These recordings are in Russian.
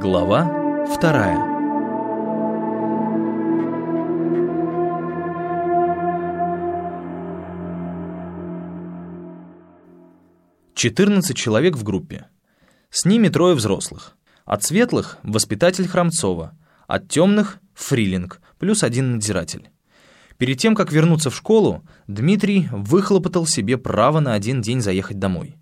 Глава вторая Четырнадцать человек в группе. С ними трое взрослых. От светлых — воспитатель Храмцова, от темных — фрилинг, плюс один надзиратель. Перед тем, как вернуться в школу, Дмитрий выхлопотал себе право на один день заехать домой.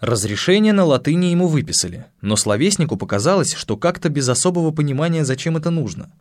Разрешение на латыни ему выписали, но словеснику показалось, что как-то без особого понимания, зачем это нужно.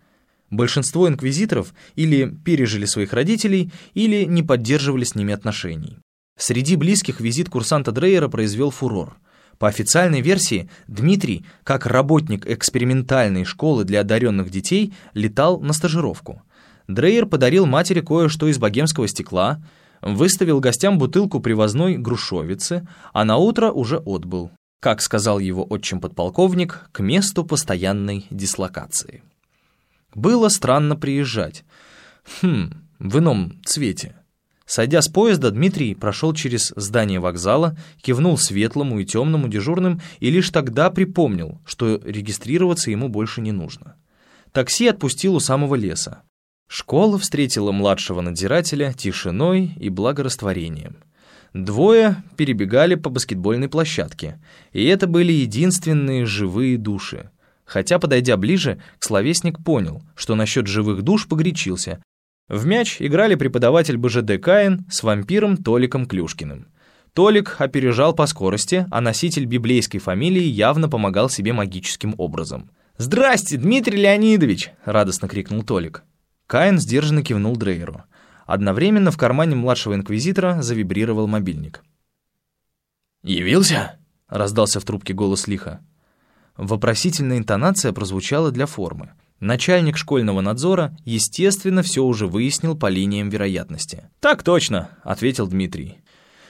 Большинство инквизиторов или пережили своих родителей, или не поддерживали с ними отношений. Среди близких визит курсанта Дрейера произвел фурор. По официальной версии, Дмитрий, как работник экспериментальной школы для одаренных детей, летал на стажировку. Дрейер подарил матери кое-что из богемского стекла — выставил гостям бутылку привозной грушовицы, а на утро уже отбыл, как сказал его отчим-подполковник, к месту постоянной дислокации. Было странно приезжать. Хм, в ином цвете. Сойдя с поезда, Дмитрий прошел через здание вокзала, кивнул светлому и темному дежурным и лишь тогда припомнил, что регистрироваться ему больше не нужно. Такси отпустил у самого леса. Школа встретила младшего надзирателя тишиной и благорастворением. Двое перебегали по баскетбольной площадке, и это были единственные живые души. Хотя, подойдя ближе, словесник понял, что насчет живых душ погречился. В мяч играли преподаватель БЖД Каин с вампиром Толиком Клюшкиным. Толик опережал по скорости, а носитель библейской фамилии явно помогал себе магическим образом. «Здрасте, Дмитрий Леонидович!» — радостно крикнул Толик. Каин сдержанно кивнул Дрейеру. Одновременно в кармане младшего инквизитора завибрировал мобильник. «Явился?» — раздался в трубке голос лиха. Вопросительная интонация прозвучала для формы. Начальник школьного надзора, естественно, все уже выяснил по линиям вероятности. «Так точно», — ответил Дмитрий.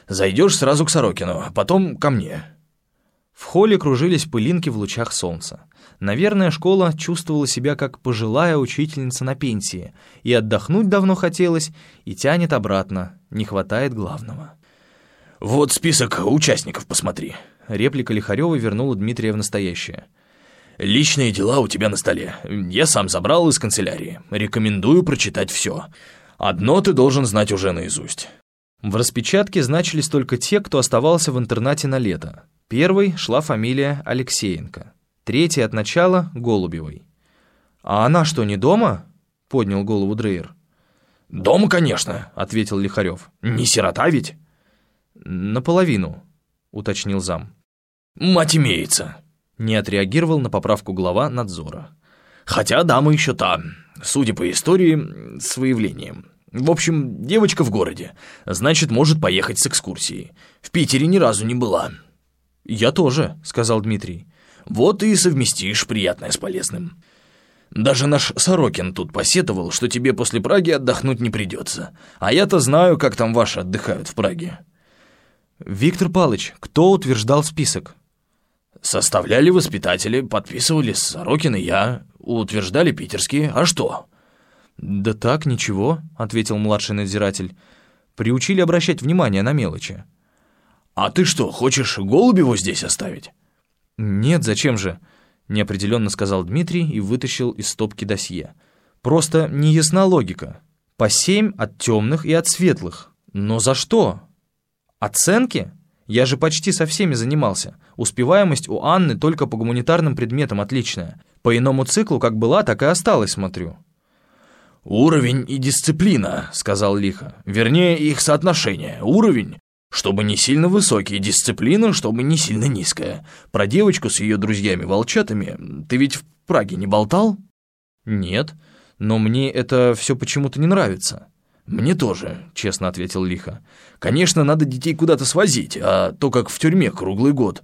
«Зайдешь сразу к Сорокину, потом ко мне». В холле кружились пылинки в лучах солнца. Наверное, школа чувствовала себя как пожилая учительница на пенсии, и отдохнуть давно хотелось, и тянет обратно, не хватает главного. «Вот список участников посмотри», — реплика Лихарева вернула Дмитрия в настоящее. «Личные дела у тебя на столе. Я сам забрал из канцелярии. Рекомендую прочитать все. Одно ты должен знать уже наизусть». В распечатке значились только те, кто оставался в интернате на лето. Первой шла фамилия Алексеенко, третий от начала — Голубевой. «А она что, не дома?» — поднял голову Дрейер. «Дома, конечно», — ответил Лихарев. «Не сирота ведь?» «Наполовину», — уточнил зам. «Мать имеется», — не отреагировал на поправку глава надзора. «Хотя дама еще та, судя по истории, с выявлением. В общем, девочка в городе, значит, может поехать с экскурсией. В Питере ни разу не была». «Я тоже», — сказал Дмитрий. «Вот и совместишь приятное с полезным. Даже наш Сорокин тут посетовал, что тебе после Праги отдохнуть не придется. А я-то знаю, как там ваши отдыхают в Праге». «Виктор Палыч, кто утверждал список?» «Составляли воспитатели, подписывали Сорокин и я, утверждали питерские. А что?» «Да так, ничего», — ответил младший надзиратель. «Приучили обращать внимание на мелочи». «А ты что, хочешь Голубеву здесь оставить?» «Нет, зачем же?» — неопределенно сказал Дмитрий и вытащил из стопки досье. «Просто не ясна логика. По семь от темных и от светлых. Но за что? Оценки? Я же почти со всеми занимался. Успеваемость у Анны только по гуманитарным предметам отличная. По иному циклу как была, так и осталась, смотрю». «Уровень и дисциплина», — сказал Лихо. «Вернее, их соотношение. Уровень чтобы не сильно высокий, дисциплина, чтобы не сильно низкая. Про девочку с ее друзьями-волчатами ты ведь в Праге не болтал? Нет, но мне это все почему-то не нравится. «Мне тоже», — честно ответил Лиха. «Конечно, надо детей куда-то свозить, а то как в тюрьме круглый год.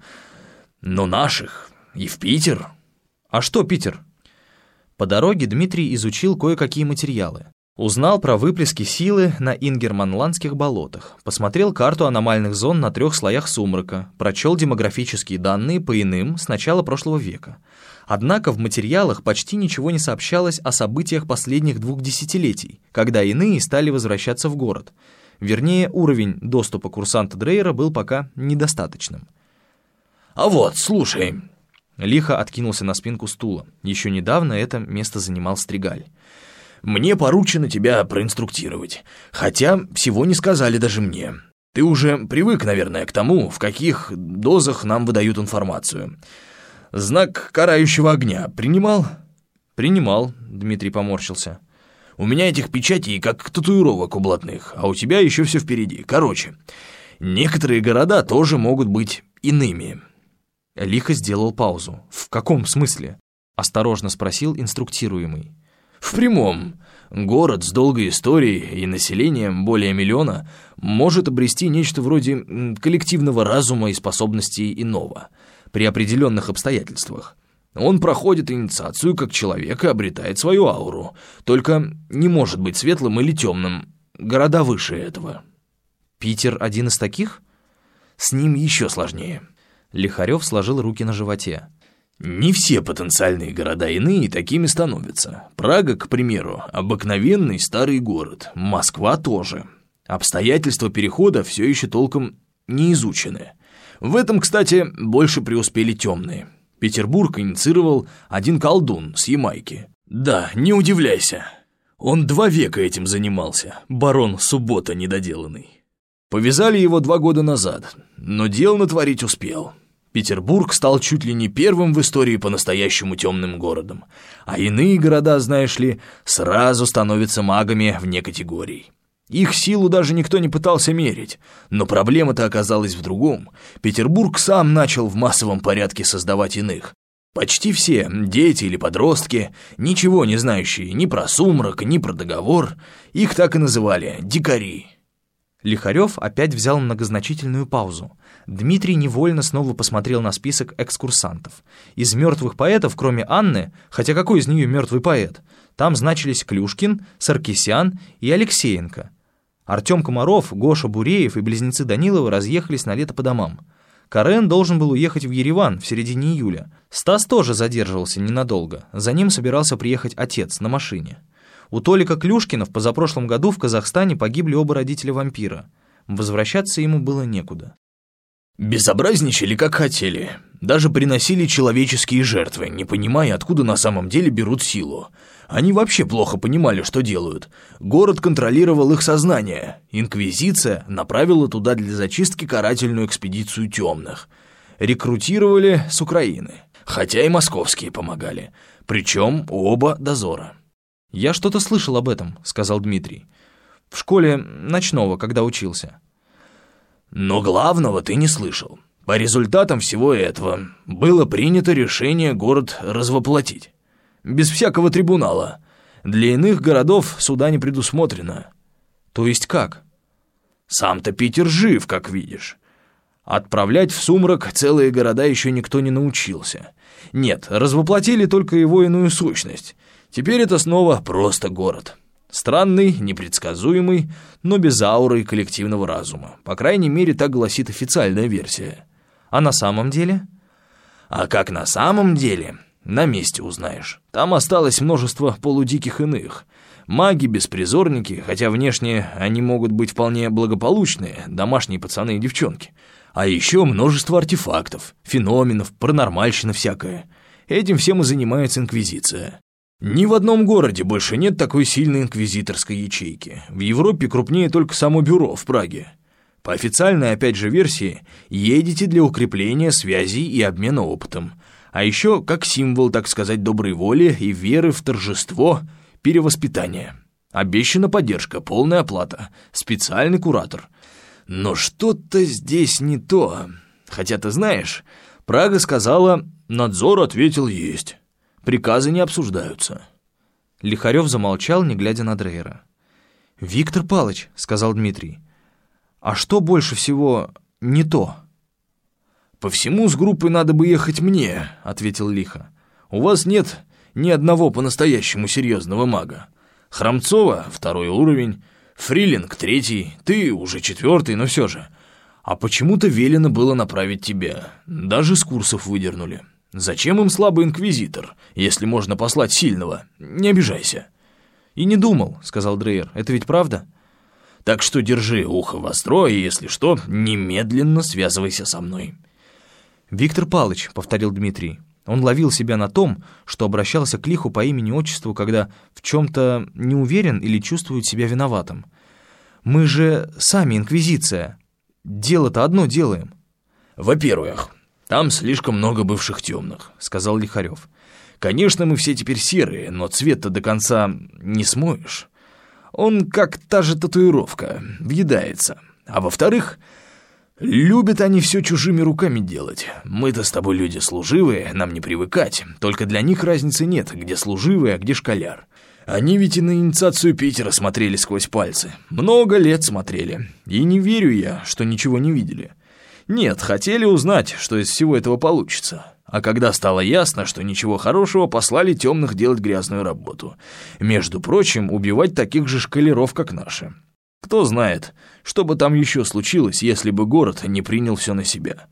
Но наших и в Питер». «А что Питер?» По дороге Дмитрий изучил кое-какие материалы. Узнал про выплески силы на Ингерманландских болотах, посмотрел карту аномальных зон на трех слоях сумрака, прочел демографические данные по иным с начала прошлого века. Однако в материалах почти ничего не сообщалось о событиях последних двух десятилетий, когда иные стали возвращаться в город. Вернее, уровень доступа курсанта Дрейера был пока недостаточным. «А вот, слушай», Лихо откинулся на спинку стула. Еще недавно это место занимал Стригаль. «Мне поручено тебя проинструктировать. Хотя всего не сказали даже мне. Ты уже привык, наверное, к тому, в каких дозах нам выдают информацию. Знак карающего огня принимал?» «Принимал», — Дмитрий поморщился. «У меня этих печатей как татуировок у блатных, а у тебя еще все впереди. Короче, некоторые города тоже могут быть иными». Лихо сделал паузу. «В каком смысле?» — осторожно спросил инструктируемый. «В прямом. Город с долгой историей и населением более миллиона может обрести нечто вроде коллективного разума и способностей иного при определенных обстоятельствах. Он проходит инициацию как человек и обретает свою ауру, только не может быть светлым или темным. Города выше этого». «Питер один из таких?» «С ним еще сложнее». Лихарев сложил руки на животе. Не все потенциальные города иные такими становятся. Прага, к примеру, обыкновенный старый город, Москва тоже. Обстоятельства перехода все еще толком не изучены. В этом, кстати, больше преуспели темные. Петербург инициировал один колдун с Ямайки. Да, не удивляйся. Он два века этим занимался, барон Суббота недоделанный. Повязали его два года назад, но дел натворить успел. Петербург стал чуть ли не первым в истории по-настоящему темным городом, а иные города, знаешь ли, сразу становятся магами вне категорий. Их силу даже никто не пытался мерить, но проблема-то оказалась в другом. Петербург сам начал в массовом порядке создавать иных. Почти все, дети или подростки, ничего не знающие ни про сумрак, ни про договор, их так и называли «дикари». Лихарев опять взял многозначительную паузу. Дмитрий невольно снова посмотрел на список экскурсантов. Из мертвых поэтов, кроме Анны, хотя какой из нее мертвый поэт, там значились Клюшкин, Саркисян и Алексеенко. Артем Комаров, Гоша Буреев и близнецы Даниловы разъехались на лето по домам. Карен должен был уехать в Ереван в середине июля. Стас тоже задерживался ненадолго. За ним собирался приехать отец на машине. У Толика Клюшкина в позапрошлом году в Казахстане погибли оба родителя вампира. Возвращаться ему было некуда. Безобразничали, как хотели. Даже приносили человеческие жертвы, не понимая, откуда на самом деле берут силу. Они вообще плохо понимали, что делают. Город контролировал их сознание. Инквизиция направила туда для зачистки карательную экспедицию темных. Рекрутировали с Украины. Хотя и московские помогали. Причем оба дозора. «Я что-то слышал об этом», — сказал Дмитрий. «В школе ночного, когда учился». «Но главного ты не слышал. По результатам всего этого было принято решение город развоплотить. Без всякого трибунала. Для иных городов суда не предусмотрено». «То есть как?» «Сам-то Питер жив, как видишь. Отправлять в сумрак целые города еще никто не научился. Нет, развоплотили только его иную сущность». Теперь это снова просто город. Странный, непредсказуемый, но без ауры коллективного разума. По крайней мере, так гласит официальная версия. А на самом деле? А как на самом деле? На месте узнаешь. Там осталось множество полудиких иных. Маги-беспризорники, хотя внешне они могут быть вполне благополучные, домашние пацаны и девчонки. А еще множество артефактов, феноменов, паранормальщина всякая. Этим всем и занимается Инквизиция. Ни в одном городе больше нет такой сильной инквизиторской ячейки. В Европе крупнее только само бюро в Праге. По официальной, опять же, версии, едете для укрепления связей и обмена опытом. А еще как символ, так сказать, доброй воли и веры в торжество перевоспитания. Обещана поддержка, полная оплата, специальный куратор. Но что-то здесь не то. Хотя ты знаешь, Прага сказала, надзор ответил есть. Приказы не обсуждаются». Лихарев замолчал, не глядя на Дрейера. «Виктор Палыч», — сказал Дмитрий, — «а что больше всего не то?» «По всему с группой надо бы ехать мне», — ответил Лиха. «У вас нет ни одного по-настоящему серьезного мага. Храмцова — второй уровень, Фрилинг — третий, ты уже четвертый, но все же. А почему-то велено было направить тебя. Даже с курсов выдернули. Зачем им слабый инквизитор, если можно послать сильного? Не обижайся». «И не думал», — сказал Дрейер. «Это ведь правда?» «Так что держи ухо востро, и, если что, немедленно связывайся со мной». «Виктор Палыч», — повторил Дмитрий, — Он ловил себя на том, что обращался к лиху по имени-отчеству, когда в чем-то не уверен или чувствует себя виноватым. «Мы же сами инквизиция. Дело-то одно делаем». «Во-первых, там слишком много бывших темных», — сказал Лихарев. «Конечно, мы все теперь серые, но цвет-то до конца не смоешь. Он как та же татуировка, въедается. А во-вторых, Любят они все чужими руками делать. Мы-то с тобой люди служивые, нам не привыкать. Только для них разницы нет, где служивый, а где школяр. Они ведь и на инициацию Питера смотрели сквозь пальцы. Много лет смотрели. И не верю я, что ничего не видели. Нет, хотели узнать, что из всего этого получится. А когда стало ясно, что ничего хорошего, послали темных делать грязную работу. Между прочим, убивать таких же шкалеров, как наши. Кто знает, что бы там еще случилось, если бы город не принял все на себя.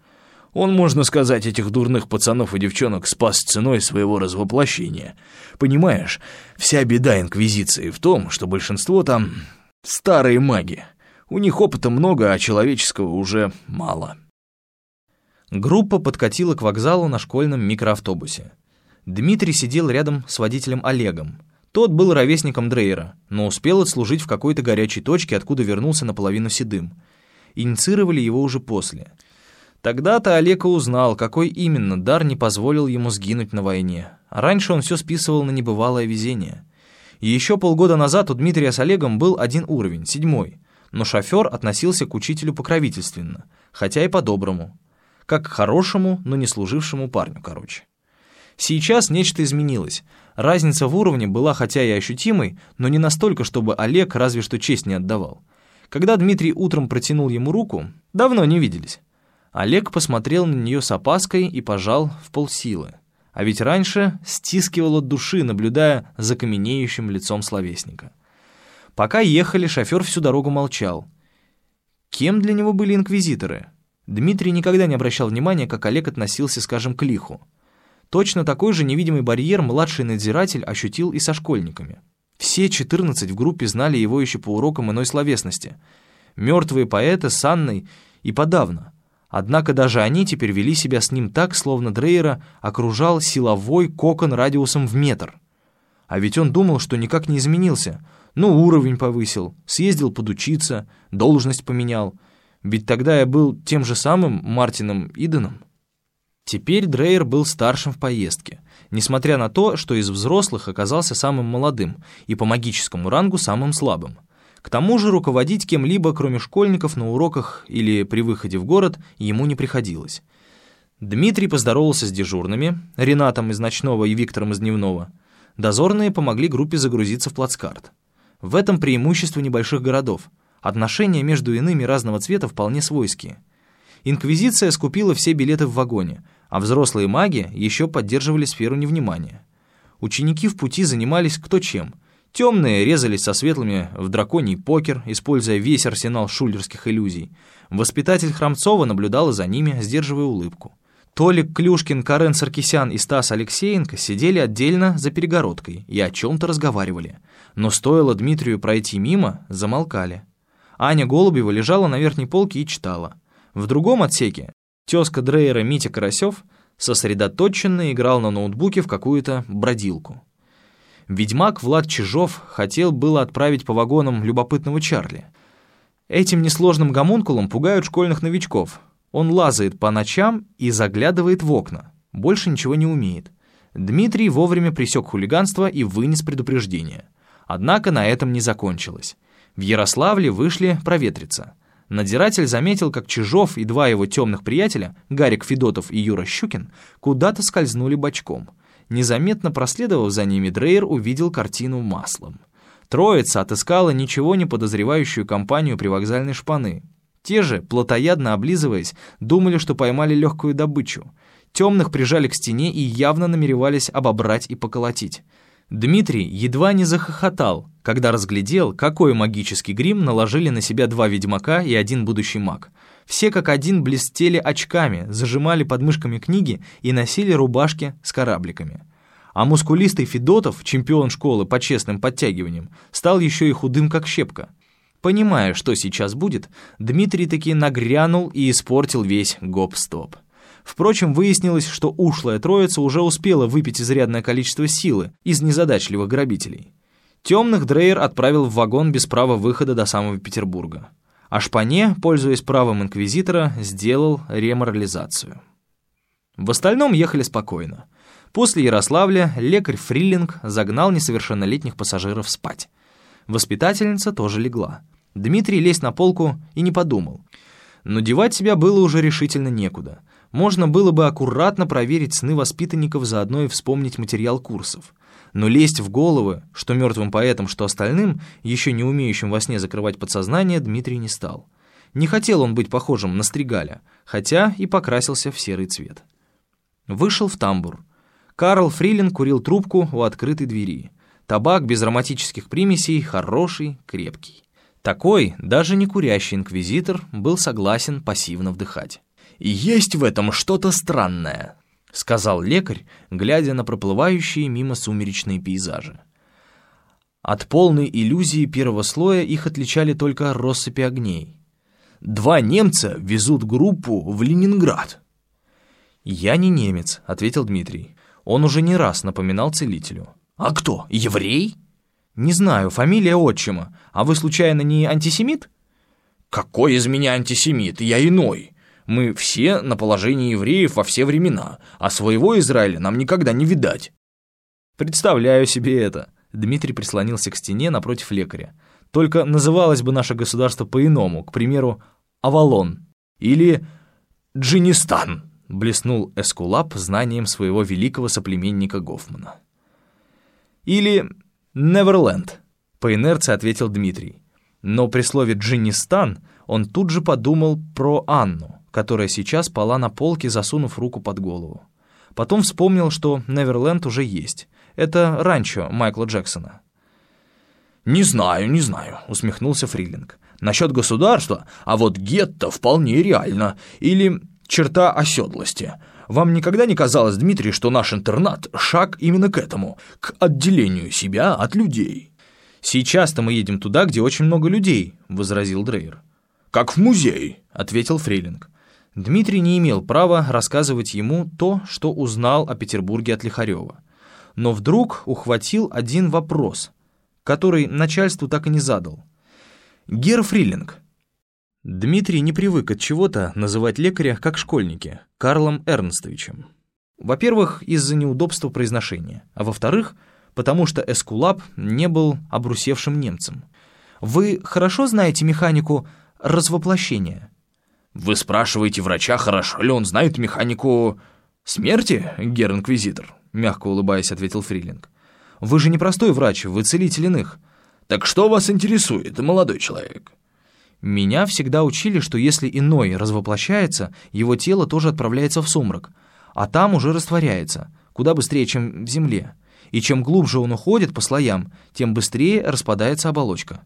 Он, можно сказать, этих дурных пацанов и девчонок спас ценой своего развоплощения. Понимаешь, вся беда Инквизиции в том, что большинство там старые маги. У них опыта много, а человеческого уже мало. Группа подкатила к вокзалу на школьном микроавтобусе. Дмитрий сидел рядом с водителем Олегом. Тот был ровесником Дрейера, но успел отслужить в какой-то горячей точке, откуда вернулся наполовину седым. Инициировали его уже после. Тогда-то Олег узнал, какой именно дар не позволил ему сгинуть на войне. А раньше он все списывал на небывалое везение. И еще полгода назад у Дмитрия с Олегом был один уровень, седьмой, но шофер относился к учителю покровительственно, хотя и по-доброму. Как к хорошему, но не служившему парню, короче. Сейчас нечто изменилось. Разница в уровне была хотя и ощутимой, но не настолько, чтобы Олег разве что честь не отдавал. Когда Дмитрий утром протянул ему руку, давно не виделись. Олег посмотрел на нее с опаской и пожал в полсилы. А ведь раньше стискивал от души, наблюдая за каменеющим лицом словесника. Пока ехали, шофер всю дорогу молчал. Кем для него были инквизиторы? Дмитрий никогда не обращал внимания, как Олег относился, скажем, к лиху. Точно такой же невидимый барьер младший надзиратель ощутил и со школьниками. Все 14 в группе знали его еще по урокам иной словесности. Мертвые поэты с Анной и подавно. Однако даже они теперь вели себя с ним так, словно Дрейера окружал силовой кокон радиусом в метр. А ведь он думал, что никак не изменился. Ну, уровень повысил, съездил подучиться, должность поменял. Ведь тогда я был тем же самым Мартином Иденом. Теперь Дрейер был старшим в поездке, несмотря на то, что из взрослых оказался самым молодым и по магическому рангу самым слабым. К тому же руководить кем-либо, кроме школьников, на уроках или при выходе в город ему не приходилось. Дмитрий поздоровался с дежурными, Ренатом из ночного и Виктором из дневного. Дозорные помогли группе загрузиться в плацкарт. В этом преимущество небольших городов. Отношения между иными разного цвета вполне свойские. Инквизиция скупила все билеты в вагоне — а взрослые маги еще поддерживали сферу невнимания. Ученики в пути занимались кто чем. Темные резались со светлыми в драконий покер, используя весь арсенал шулерских иллюзий. Воспитатель Храмцова наблюдала за ними, сдерживая улыбку. Толик Клюшкин, Карен Саркисян и Стас Алексеенко сидели отдельно за перегородкой и о чем-то разговаривали. Но стоило Дмитрию пройти мимо, замолкали. Аня Голубева лежала на верхней полке и читала. В другом отсеке Тезка Дрейера Митя Карасев сосредоточенно играл на ноутбуке в какую-то бродилку. Ведьмак Влад Чижов хотел было отправить по вагонам любопытного Чарли. Этим несложным гомункулом пугают школьных новичков. Он лазает по ночам и заглядывает в окна. Больше ничего не умеет. Дмитрий вовремя пресек хулиганство и вынес предупреждение. Однако на этом не закончилось. В Ярославле вышли проветриться — Надзиратель заметил, как Чижов и два его темных приятеля, Гарик Федотов и Юра Щукин, куда-то скользнули бочком. Незаметно проследовав за ними, Дрейер увидел картину маслом. Троица отыскала ничего не подозревающую компанию привокзальной шпаны. Те же, плотоядно облизываясь, думали, что поймали легкую добычу. Темных прижали к стене и явно намеревались обобрать и поколотить. Дмитрий едва не захохотал, когда разглядел, какой магический грим наложили на себя два ведьмака и один будущий маг. Все как один блестели очками, зажимали подмышками книги и носили рубашки с корабликами. А мускулистый Федотов, чемпион школы по честным подтягиваниям, стал еще и худым как щепка. Понимая, что сейчас будет, Дмитрий таки нагрянул и испортил весь гоп-стоп. Впрочем, выяснилось, что ушлая троица уже успела выпить изрядное количество силы из незадачливых грабителей. Темных Дрейер отправил в вагон без права выхода до самого Петербурга. А Шпане, пользуясь правом инквизитора, сделал реморализацию. В остальном ехали спокойно. После Ярославля лекарь Фриллинг загнал несовершеннолетних пассажиров спать. Воспитательница тоже легла. Дмитрий лезть на полку и не подумал. Но девать себя было уже решительно некуда можно было бы аккуратно проверить сны воспитанников, заодно и вспомнить материал курсов. Но лезть в головы, что мертвым поэтам, что остальным, еще не умеющим во сне закрывать подсознание, Дмитрий не стал. Не хотел он быть похожим на Стригаля, хотя и покрасился в серый цвет. Вышел в тамбур. Карл Фрилин курил трубку у открытой двери. Табак без ароматических примесей, хороший, крепкий. Такой, даже не курящий инквизитор, был согласен пассивно вдыхать. «Есть в этом что-то странное», — сказал лекарь, глядя на проплывающие мимо сумеречные пейзажи. От полной иллюзии первого слоя их отличали только россыпи огней. «Два немца везут группу в Ленинград». «Я не немец», — ответил Дмитрий. Он уже не раз напоминал целителю. «А кто, еврей?» «Не знаю, фамилия отчима. А вы, случайно, не антисемит?» «Какой из меня антисемит? Я иной. Мы все на положении евреев во все времена, а своего Израиля нам никогда не видать». «Представляю себе это», — Дмитрий прислонился к стене напротив лекаря. «Только называлось бы наше государство по-иному, к примеру, Авалон или Джинистан», — блеснул Эскулап знанием своего великого соплеменника Гофмана. «Или Неверленд», — по инерции ответил Дмитрий. Но при слове «Джинистан» он тут же подумал про Анну которая сейчас спала на полке, засунув руку под голову. Потом вспомнил, что Неверленд уже есть. Это ранчо Майкла Джексона. «Не знаю, не знаю», — усмехнулся Фрилинг. «Насчет государства, а вот гетто вполне реально. Или черта оседлости. Вам никогда не казалось, Дмитрий, что наш интернат — шаг именно к этому, к отделению себя от людей?» «Сейчас-то мы едем туда, где очень много людей», — возразил Дрейер. «Как в музей», — ответил Фрейлинг. Дмитрий не имел права рассказывать ему то, что узнал о Петербурге от Лихарева. Но вдруг ухватил один вопрос, который начальству так и не задал. «Гер Фрилинг». Дмитрий не привык от чего-то называть лекаря как школьники, Карлом Эрнстовичем. Во-первых, из-за неудобства произношения, а во-вторых, потому что Эскулап не был обрусевшим немцем. «Вы хорошо знаете механику развоплощения?» «Вы спрашиваете врача, хорошо ли он знает механику смерти, гер-инквизитор?» Мягко улыбаясь, ответил Фрилинг. «Вы же не простой врач, вы целитель иных». «Так что вас интересует, молодой человек?» «Меня всегда учили, что если иной развоплощается, его тело тоже отправляется в сумрак, а там уже растворяется, куда быстрее, чем в земле. И чем глубже он уходит по слоям, тем быстрее распадается оболочка».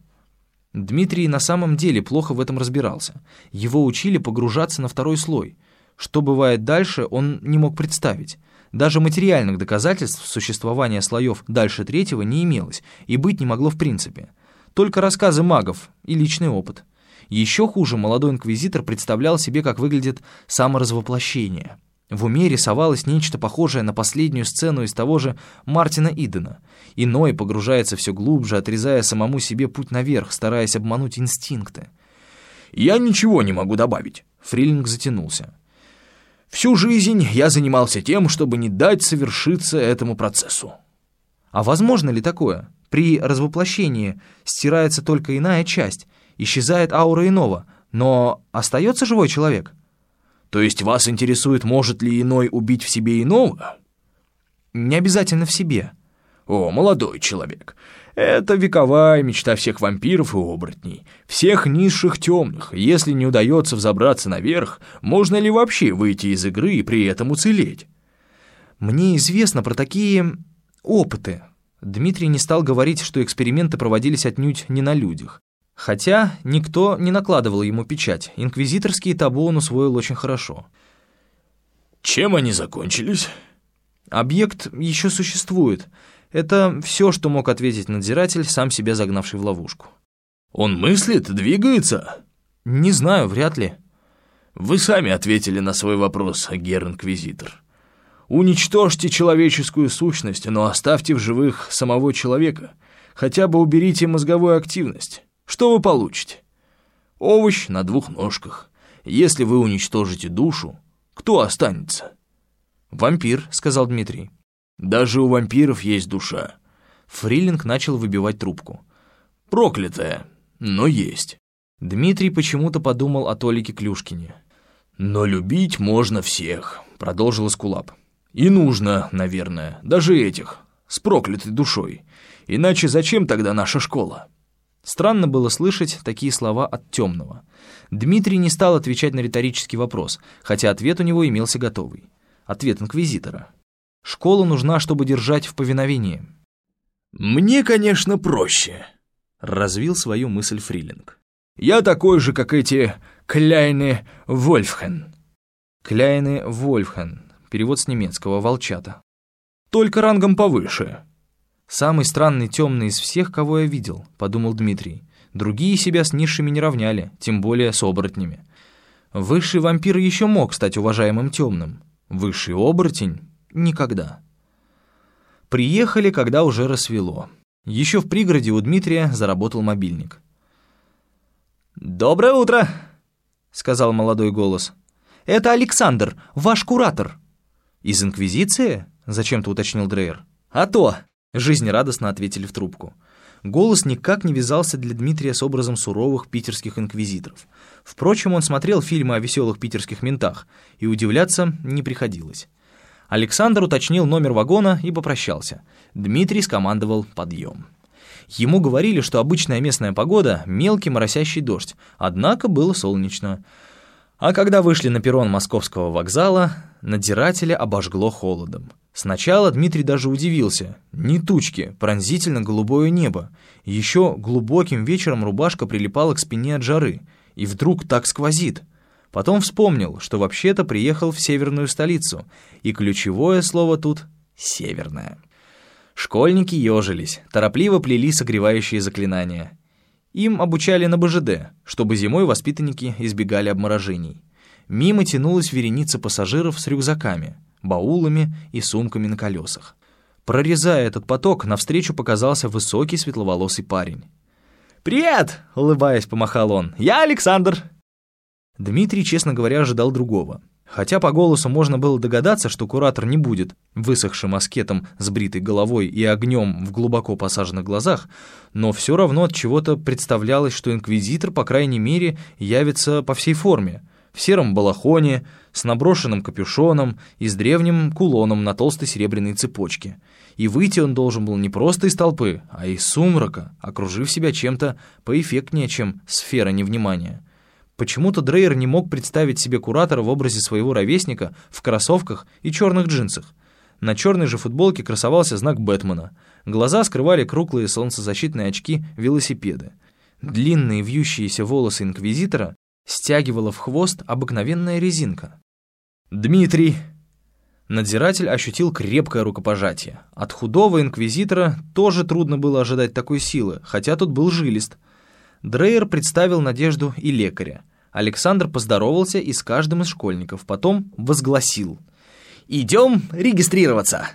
Дмитрий на самом деле плохо в этом разбирался. Его учили погружаться на второй слой. Что бывает дальше, он не мог представить. Даже материальных доказательств существования слоев дальше третьего не имелось и быть не могло в принципе. Только рассказы магов и личный опыт. Еще хуже молодой инквизитор представлял себе, как выглядит саморазвоплощение. В уме рисовалось нечто похожее на последнюю сцену из того же Мартина Идена. Иной погружается все глубже, отрезая самому себе путь наверх, стараясь обмануть инстинкты. «Я ничего не могу добавить», — Фрилинг затянулся. «Всю жизнь я занимался тем, чтобы не дать совершиться этому процессу». А возможно ли такое? При развоплощении стирается только иная часть, исчезает аура иного, но остается живой человек — то есть вас интересует, может ли иной убить в себе иного? Не обязательно в себе. О, молодой человек, это вековая мечта всех вампиров и оборотней, всех низших темных. Если не удается взобраться наверх, можно ли вообще выйти из игры и при этом уцелеть? Мне известно про такие опыты. Дмитрий не стал говорить, что эксперименты проводились отнюдь не на людях. Хотя никто не накладывал ему печать, инквизиторские табу он усвоил очень хорошо. «Чем они закончились?» «Объект еще существует. Это все, что мог ответить надзиратель, сам себя загнавший в ловушку». «Он мыслит, двигается?» «Не знаю, вряд ли». Вы сами ответили на свой вопрос, гер-инквизитор. Уничтожьте человеческую сущность, но оставьте в живых самого человека. Хотя бы уберите мозговую активность. Что вы получите? Овощ на двух ножках. Если вы уничтожите душу, кто останется? «Вампир», — сказал Дмитрий. «Даже у вампиров есть душа». Фрилинг начал выбивать трубку. «Проклятая, но есть». Дмитрий почему-то подумал о Толике Клюшкине. «Но любить можно всех», — продолжил Эскулап. «И нужно, наверное, даже этих, с проклятой душой. Иначе зачем тогда наша школа?» Странно было слышать такие слова от темного. Дмитрий не стал отвечать на риторический вопрос, хотя ответ у него имелся готовый. Ответ инквизитора. «Школа нужна, чтобы держать в повиновении». «Мне, конечно, проще», — развил свою мысль Фрилинг. Я такой же, как эти Кляйны Вольфхен». «Кляйны Вольфхен», перевод с немецкого «волчата». «Только рангом повыше». «Самый странный темный из всех, кого я видел», — подумал Дмитрий. Другие себя с низшими не равняли, тем более с оборотнями. Высший вампир еще мог стать уважаемым темным. Высший оборотень — никогда. Приехали, когда уже рассвело. Еще в пригороде у Дмитрия заработал мобильник. «Доброе утро», — сказал молодой голос. «Это Александр, ваш куратор». «Из Инквизиции?» — зачем-то уточнил Дрейер. «А то!» — жизнерадостно ответили в трубку. Голос никак не вязался для Дмитрия с образом суровых питерских инквизиторов. Впрочем, он смотрел фильмы о веселых питерских ментах, и удивляться не приходилось. Александр уточнил номер вагона и попрощался. Дмитрий скомандовал «подъем». Ему говорили, что обычная местная погода — мелкий моросящий дождь, однако было солнечно. А когда вышли на перрон московского вокзала, надзирателя обожгло холодом. Сначала Дмитрий даже удивился. Не тучки, пронзительно голубое небо. Еще глубоким вечером рубашка прилипала к спине от жары. И вдруг так сквозит. Потом вспомнил, что вообще-то приехал в северную столицу. И ключевое слово тут — «северная». Школьники ежились, торопливо плели согревающие заклинания. Им обучали на БЖД, чтобы зимой воспитанники избегали обморожений. Мимо тянулась вереница пассажиров с рюкзаками, баулами и сумками на колесах. Прорезая этот поток, навстречу показался высокий светловолосый парень. «Привет!» — улыбаясь, помахал он. «Я Александр!» Дмитрий, честно говоря, ожидал другого. Хотя по голосу можно было догадаться, что куратор не будет высохшим аскетом с бритой головой и огнем в глубоко посаженных глазах, но все равно от чего-то представлялось, что инквизитор, по крайней мере, явится по всей форме, в сером балахоне, с наброшенным капюшоном и с древним кулоном на толстой серебряной цепочке. И выйти он должен был не просто из толпы, а из сумрака, окружив себя чем-то поэффектнее, чем сфера невнимания. Почему-то Дрейер не мог представить себе куратора в образе своего ровесника в кроссовках и черных джинсах. На черной же футболке красовался знак Бэтмена. Глаза скрывали круглые солнцезащитные очки велосипеды. Длинные вьющиеся волосы инквизитора стягивала в хвост обыкновенная резинка. «Дмитрий!» Надзиратель ощутил крепкое рукопожатие. От худого инквизитора тоже трудно было ожидать такой силы, хотя тут был жилист. Дрейер представил Надежду и лекаря. Александр поздоровался и с каждым из школьников, потом возгласил. «Идем регистрироваться!»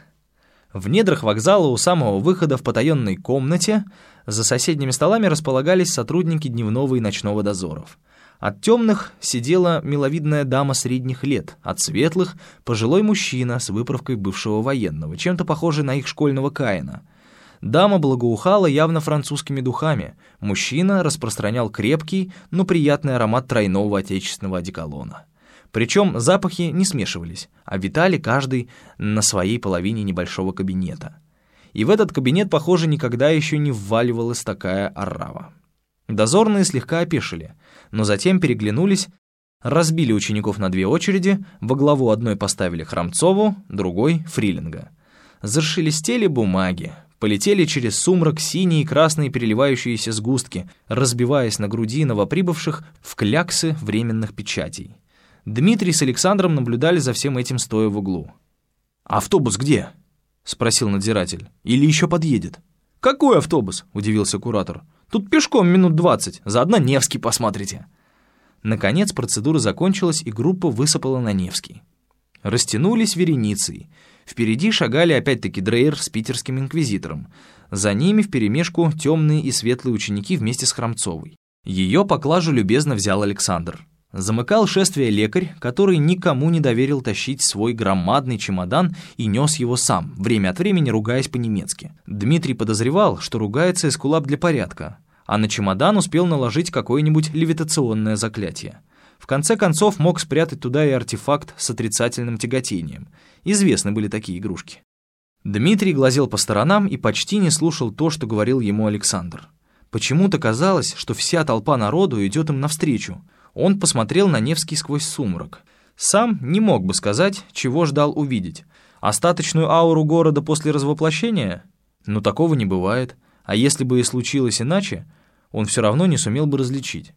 В недрах вокзала у самого выхода в потаенной комнате за соседними столами располагались сотрудники дневного и ночного дозоров. От темных сидела миловидная дама средних лет, от светлых — пожилой мужчина с выправкой бывшего военного, чем-то похожий на их школьного Каина — Дама благоухала явно французскими духами. Мужчина распространял крепкий, но приятный аромат тройного отечественного одеколона. Причем запахи не смешивались, а витали каждый на своей половине небольшого кабинета. И в этот кабинет, похоже, никогда еще не вваливалась такая орава. Дозорные слегка опешили, но затем переглянулись, разбили учеников на две очереди, во главу одной поставили Храмцову, другой — Фрилинга. Зашелестели бумаги, полетели через сумрак синие и красные переливающиеся сгустки, разбиваясь на груди новоприбывших в кляксы временных печатей. Дмитрий с Александром наблюдали за всем этим стоя в углу. «Автобус где?» — спросил надзиратель. «Или еще подъедет?» «Какой автобус?» — удивился куратор. «Тут пешком минут двадцать, заодно Невский посмотрите». Наконец процедура закончилась, и группа высыпала на Невский. Растянулись вереницей. Впереди шагали опять-таки Дрейер с питерским инквизитором. За ними вперемешку темные и светлые ученики вместе с Хромцовой. Ее поклажу любезно взял Александр. Замыкал шествие лекарь, который никому не доверил тащить свой громадный чемодан и нес его сам, время от времени ругаясь по-немецки. Дмитрий подозревал, что ругается эскулап для порядка, а на чемодан успел наложить какое-нибудь левитационное заклятие. В конце концов мог спрятать туда и артефакт с отрицательным тяготением. Известны были такие игрушки. Дмитрий глазел по сторонам и почти не слушал то, что говорил ему Александр. Почему-то казалось, что вся толпа народу идет им навстречу — он посмотрел на Невский сквозь сумрак. Сам не мог бы сказать, чего ждал увидеть. Остаточную ауру города после развоплощения? Но такого не бывает. А если бы и случилось иначе, он все равно не сумел бы различить.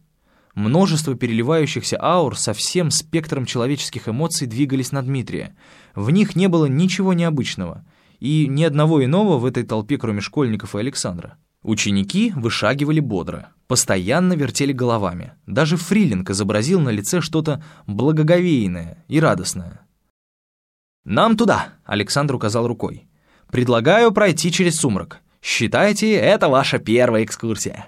Множество переливающихся аур со всем спектром человеческих эмоций двигались на Дмитрия. В них не было ничего необычного, и ни одного иного в этой толпе, кроме школьников и Александра. Ученики вышагивали бодро, постоянно вертели головами. Даже Фрилинг изобразил на лице что-то благоговейное и радостное. «Нам туда!» — Александр указал рукой. «Предлагаю пройти через сумрак. Считайте, это ваша первая экскурсия».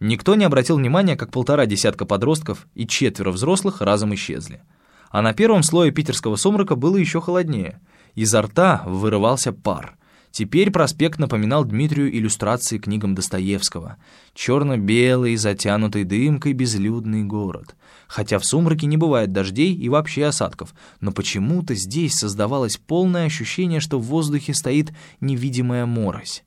Никто не обратил внимания, как полтора десятка подростков и четверо взрослых разом исчезли. А на первом слое питерского сумрака было еще холоднее. Изо рта вырывался пар — Теперь проспект напоминал Дмитрию иллюстрации книгам Достоевского. Черно-белый, затянутый дымкой безлюдный город. Хотя в сумраке не бывает дождей и вообще осадков, но почему-то здесь создавалось полное ощущение, что в воздухе стоит невидимая морось.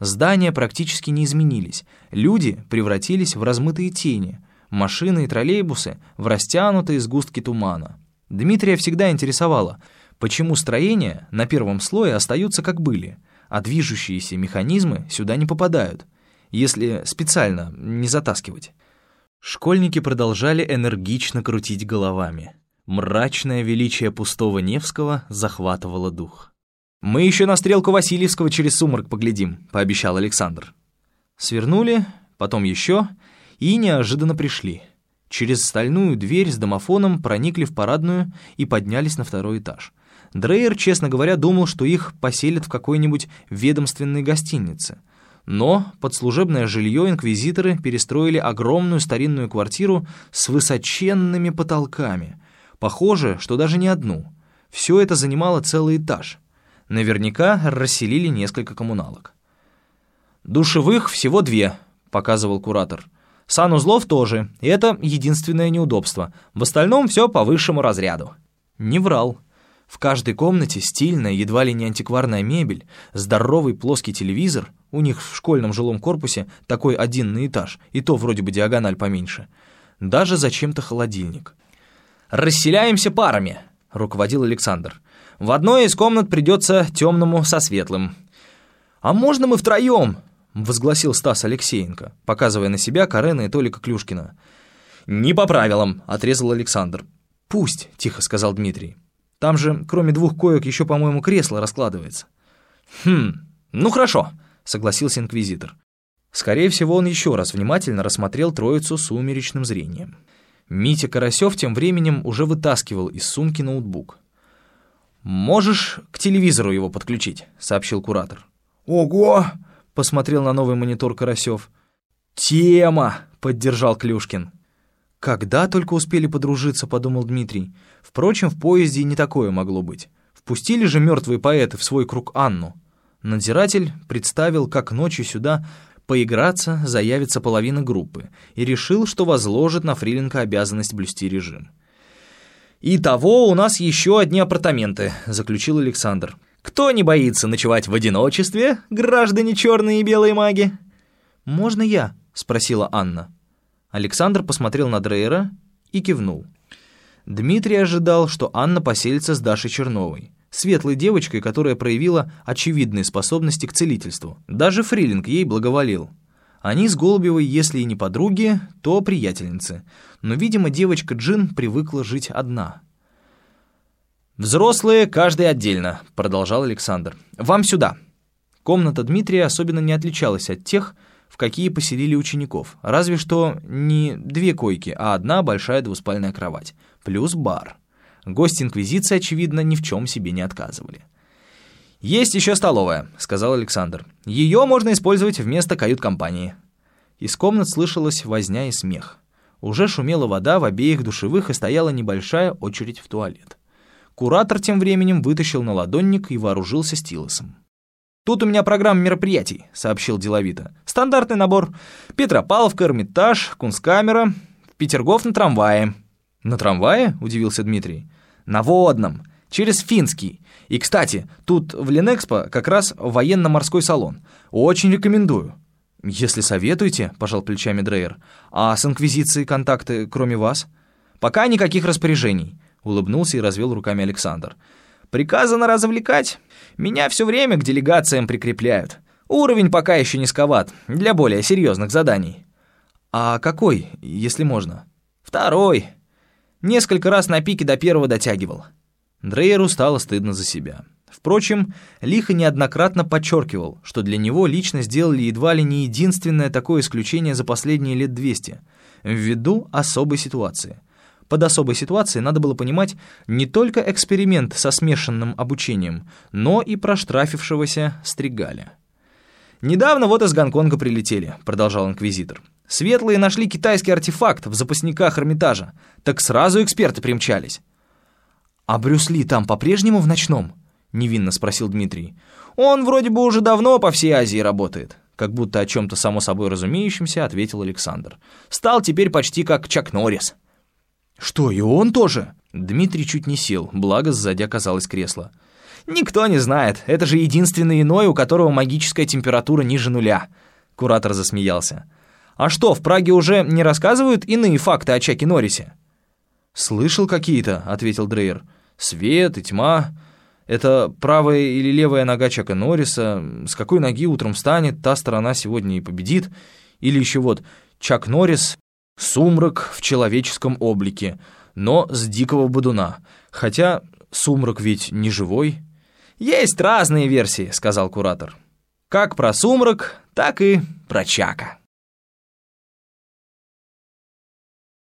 Здания практически не изменились, люди превратились в размытые тени, машины и троллейбусы — в растянутые сгустки тумана. Дмитрия всегда интересовало — почему строения на первом слое остаются как были, а движущиеся механизмы сюда не попадают, если специально не затаскивать. Школьники продолжали энергично крутить головами. Мрачное величие пустого Невского захватывало дух. «Мы еще на стрелку Васильевского через сумрак поглядим», — пообещал Александр. Свернули, потом еще, и неожиданно пришли. Через стальную дверь с домофоном проникли в парадную и поднялись на второй этаж. Дрейер, честно говоря, думал, что их поселят в какой-нибудь ведомственной гостинице. Но под служебное жилье инквизиторы перестроили огромную старинную квартиру с высоченными потолками. Похоже, что даже не одну. Все это занимало целый этаж. Наверняка расселили несколько коммуналок. «Душевых всего две», — показывал куратор. «Санузлов тоже, и это единственное неудобство. В остальном все по высшему разряду». Не врал. В каждой комнате стильная, едва ли не антикварная мебель, здоровый плоский телевизор, у них в школьном жилом корпусе такой один на этаж, и то вроде бы диагональ поменьше. Даже зачем-то холодильник. «Расселяемся парами», — руководил Александр. «В одной из комнат придется темному со светлым». «А можно мы втроем?» — возгласил Стас Алексеенко, показывая на себя Карена и Толика Клюшкина. «Не по правилам», — отрезал Александр. «Пусть», — тихо сказал Дмитрий. Там же, кроме двух коек, еще, по-моему, кресло раскладывается». «Хм, ну хорошо», — согласился инквизитор. Скорее всего, он еще раз внимательно рассмотрел троицу сумеречным зрением. Митя Карасев тем временем уже вытаскивал из сумки ноутбук. «Можешь к телевизору его подключить», — сообщил куратор. «Ого!» — посмотрел на новый монитор Карасев. «Тема!» — поддержал Клюшкин. «Когда только успели подружиться», — подумал Дмитрий. Впрочем, в поезде и не такое могло быть. Впустили же мертвые поэты в свой круг Анну. Надзиратель представил, как ночью сюда поиграться заявится половина группы, и решил, что возложит на Фриленко обязанность блюсти режим. «Итого у нас еще одни апартаменты», — заключил Александр. «Кто не боится ночевать в одиночестве, граждане черные и белые маги?» «Можно я?» — спросила Анна. Александр посмотрел на Дрейера и кивнул. Дмитрий ожидал, что Анна поселится с Дашей Черновой, светлой девочкой, которая проявила очевидные способности к целительству. Даже Фрилинг ей благоволил. Они с Голубевой, если и не подруги, то приятельницы. Но, видимо, девочка Джин привыкла жить одна. «Взрослые, каждый отдельно», — продолжал Александр. «Вам сюда». Комната Дмитрия особенно не отличалась от тех, в какие поселили учеников, разве что не две койки, а одна большая двуспальная кровать, плюс бар. Гости Инквизиции, очевидно, ни в чем себе не отказывали. «Есть еще столовая», — сказал Александр. «Ее можно использовать вместо кают-компании». Из комнат слышалась возня и смех. Уже шумела вода в обеих душевых и стояла небольшая очередь в туалет. Куратор тем временем вытащил на ладонник и вооружился стилусом. «Тут у меня программа мероприятий», — сообщил деловито. «Стандартный набор. Петропавловка, Эрмитаж, Кунсткамера, Петергоф на трамвае». «На трамвае?» — удивился Дмитрий. «На водном. Через Финский. И, кстати, тут в Ленэкспо как раз военно-морской салон. Очень рекомендую». «Если советуете», — пожал плечами Дрейер. «А с Инквизицией контакты, кроме вас?» «Пока никаких распоряжений», — улыбнулся и развел руками Александр. «Приказано развлекать. Меня все время к делегациям прикрепляют. Уровень пока еще низковат, для более серьезных заданий». «А какой, если можно?» «Второй. Несколько раз на пике до первого дотягивал». Дрейеру стало стыдно за себя. Впрочем, Лихо неоднократно подчеркивал, что для него лично сделали едва ли не единственное такое исключение за последние лет 200, ввиду особой ситуации. Под особой ситуацией надо было понимать не только эксперимент со смешанным обучением, но и проштрафившегося Стригаля. «Недавно вот из Гонконга прилетели», — продолжал инквизитор. «Светлые нашли китайский артефакт в запасниках Эрмитажа, так сразу эксперты примчались». «А Брюс Ли там по-прежнему в ночном?» — невинно спросил Дмитрий. «Он вроде бы уже давно по всей Азии работает», — как будто о чем-то само собой разумеющемся ответил Александр. «Стал теперь почти как Чак Норрис». «Что, и он тоже?» Дмитрий чуть не сел, благо сзади оказалось кресло. «Никто не знает. Это же единственный иной, у которого магическая температура ниже нуля». Куратор засмеялся. «А что, в Праге уже не рассказывают иные факты о Чаке Норрисе?» «Слышал какие-то», — ответил Дрейер. «Свет и тьма. Это правая или левая нога Чака Норриса, с какой ноги утром встанет, та сторона сегодня и победит. Или еще вот, Чак Норрис — сумрак в человеческом облике, но с дикого бодуна. Хотя сумрак ведь не живой. «Есть разные версии», — сказал куратор. «Как про сумрак, так и про Чака».